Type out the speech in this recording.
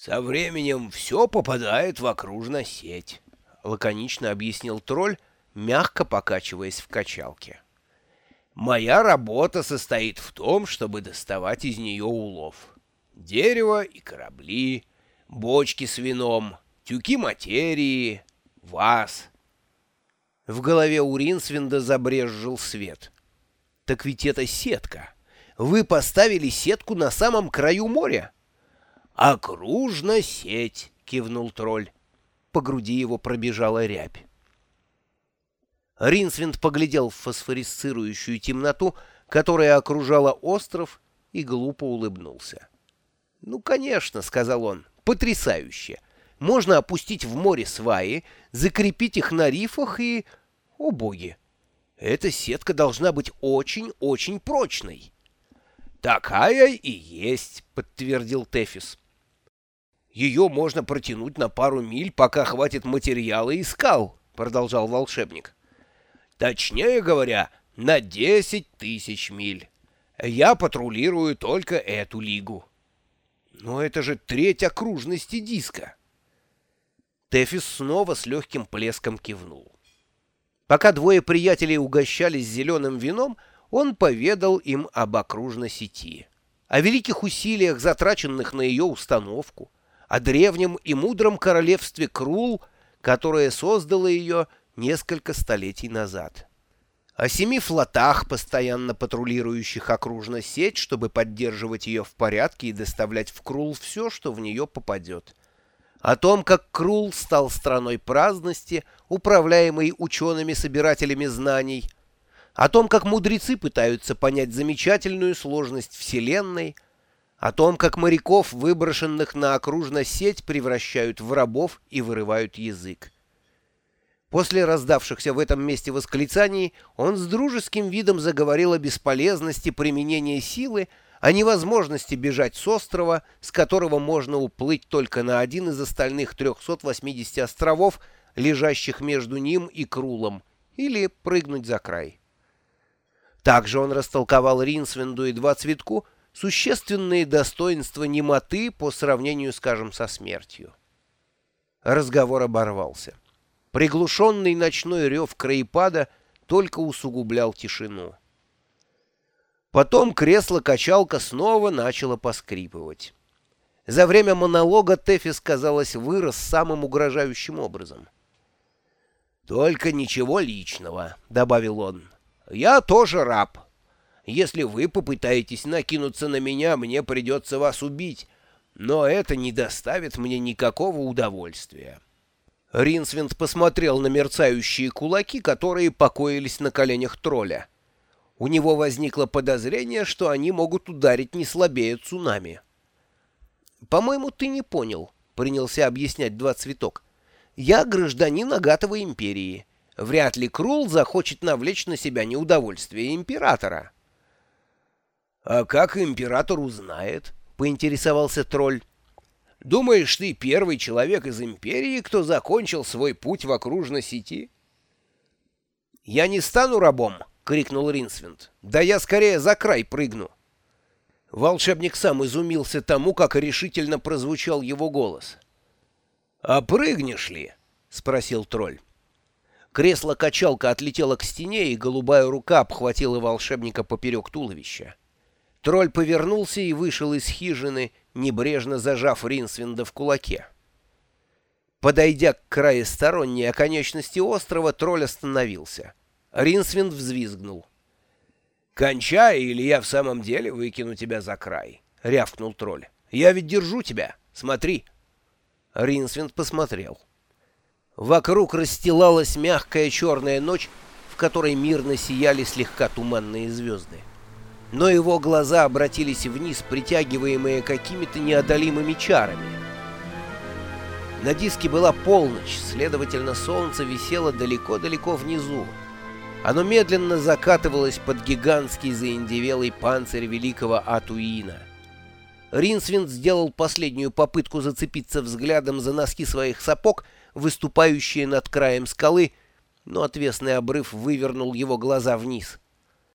«Со временем все попадает в окружную сеть», — лаконично объяснил тролль, мягко покачиваясь в качалке. «Моя работа состоит в том, чтобы доставать из нее улов. Дерево и корабли, бочки с вином, тюки материи, вас». В голове у Ринсвинда забрезжил свет. «Так ведь это сетка. Вы поставили сетку на самом краю моря?» «Окружна сеть!» — кивнул тролль. По груди его пробежала рябь. Ринсвинд поглядел в фосфорисцирующую темноту, которая окружала остров, и глупо улыбнулся. «Ну, конечно», — сказал он, — «потрясающе! Можно опустить в море сваи, закрепить их на рифах и... О, боги! Эта сетка должна быть очень-очень прочной!» «Такая и есть», — подтвердил Тефис. Ее можно протянуть на пару миль, пока хватит материала и скал, — продолжал волшебник. Точнее говоря, на десять тысяч миль. Я патрулирую только эту лигу. Но это же треть окружности диска. Тефис снова с легким плеском кивнул. Пока двое приятелей угощались зеленым вином, он поведал им об окружной сети, о великих усилиях, затраченных на ее установку, о древнем и мудром королевстве Крул, которое создало ее несколько столетий назад. О семи флотах, постоянно патрулирующих окружно сеть, чтобы поддерживать ее в порядке и доставлять в Крул все, что в нее попадет. О том, как Крул стал страной праздности, управляемой учеными-собирателями знаний. О том, как мудрецы пытаются понять замечательную сложность Вселенной — о том, как моряков, выброшенных на окружную сеть, превращают в рабов и вырывают язык. После раздавшихся в этом месте восклицаний он с дружеским видом заговорил о бесполезности применения силы, о невозможности бежать с острова, с которого можно уплыть только на один из остальных 380 островов, лежащих между ним и Крулом, или прыгнуть за край. Также он растолковал Ринсвинду и Два Цветку, существенные достоинства немоты по сравнению, скажем, со смертью. Разговор оборвался. Приглушенный ночной рев краепада только усугублял тишину. Потом кресло-качалка снова начало поскрипывать. За время монолога Тефис, казалось, вырос самым угрожающим образом. «Только ничего личного», — добавил он. «Я тоже раб». Если вы попытаетесь накинуться на меня, мне придется вас убить, но это не доставит мне никакого удовольствия». Ринсвинд посмотрел на мерцающие кулаки, которые покоились на коленях тролля. У него возникло подозрение, что они могут ударить не слабее цунами. «По-моему, ты не понял», — принялся объяснять два цветок. «Я гражданин Агатовой империи. Вряд ли Крул захочет навлечь на себя неудовольствие императора». «А как император узнает?» — поинтересовался тролль. «Думаешь, ты первый человек из империи, кто закончил свой путь в окружной сети?» «Я не стану рабом!» — крикнул Ринсвинд. «Да я скорее за край прыгну!» Волшебник сам изумился тому, как решительно прозвучал его голос. «А прыгнешь ли?» — спросил тролль. Кресло-качалка отлетело к стене, и голубая рука обхватила волшебника поперек туловища. Тролль повернулся и вышел из хижины, небрежно зажав Ринсвинда в кулаке. Подойдя к краю сторонней оконечности острова, тролль остановился. Ринсвинд взвизгнул. «Кончай, или я в самом деле выкину тебя за край», — рявкнул тролль. «Я ведь держу тебя. Смотри». Ринсвинд посмотрел. Вокруг расстилалась мягкая черная ночь, в которой мирно сияли слегка туманные звезды но его глаза обратились вниз, притягиваемые какими-то неодолимыми чарами. На диске была полночь, следовательно, солнце висело далеко-далеко внизу. Оно медленно закатывалось под гигантский заиндевелый панцирь великого Атуина. Ринсвинд сделал последнюю попытку зацепиться взглядом за носки своих сапог, выступающие над краем скалы, но отвесный обрыв вывернул его глаза вниз —